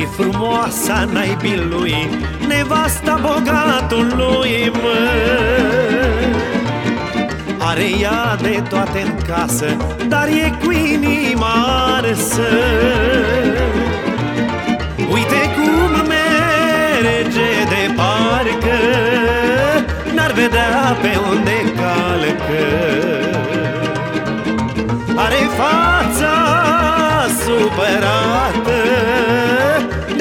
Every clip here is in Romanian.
frumoasa naibilui Nevasta bogatului, mă. Are ea de toate în casă Dar e cu inima arsă. Uite cum merge de parcă N-ar vedea pe unde calcă. Are fața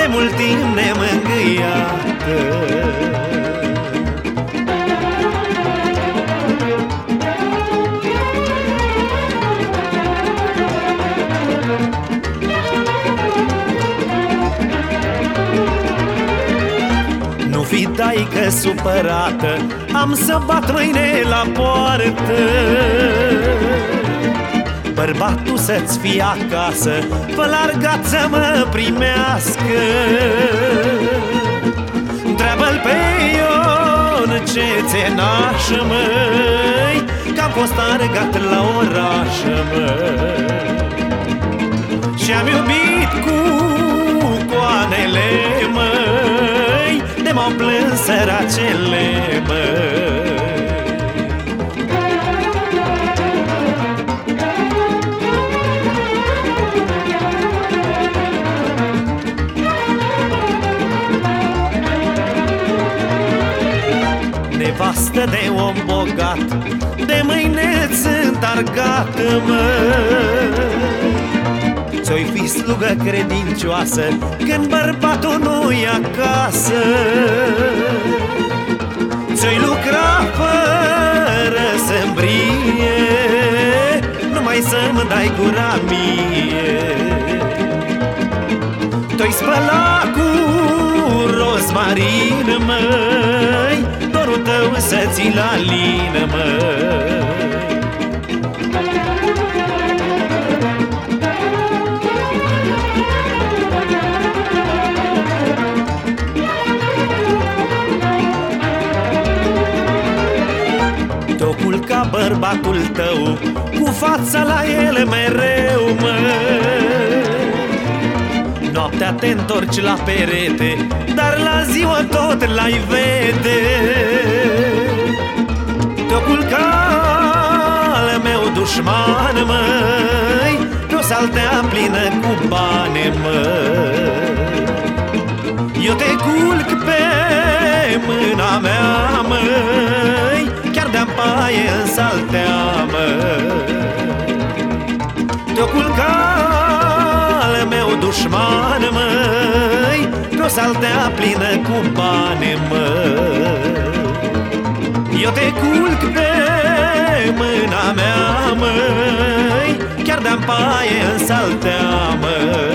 De mult timp nemângâiată fi taică supărată Am să bat mâine la poartă Bărbatul să-ți fie acasă Fă largat să mă primească. Întreabă-l pe Ion ce ți nașă, măi? Că am fost argat la oraș, măi. Și-am iubit cu coanele, măi. De m-au plâns săracele, măi nevastă de om bogat De mâineț sunt argat, mă Ți-oi fi slugă credincioasă Când bărbatul nu-i acasă. Ți-oi lucra fără să-mbrie Numai să-mi dai gura mie. Tu-i spăla cu rozmarin, măi. Dorul tău să ți la lină, măi Tocul ca bărbatul tău Cu fața la el mereu, mă. Noaptea te întorci la perete Dar la ziua tot l-ai vede Tocul ca al meu dușman, măi Pe-o saltea plină cu bani, măi. Eu te culc pe mâna mea, măi Chiar de-am paie în saltea, măi. Te-o culca al meu dușman, măi Pe-o saltea plină cu bani, măi Eu te culc pe mâna mea, măi Chiar de-am paie în saltea, măi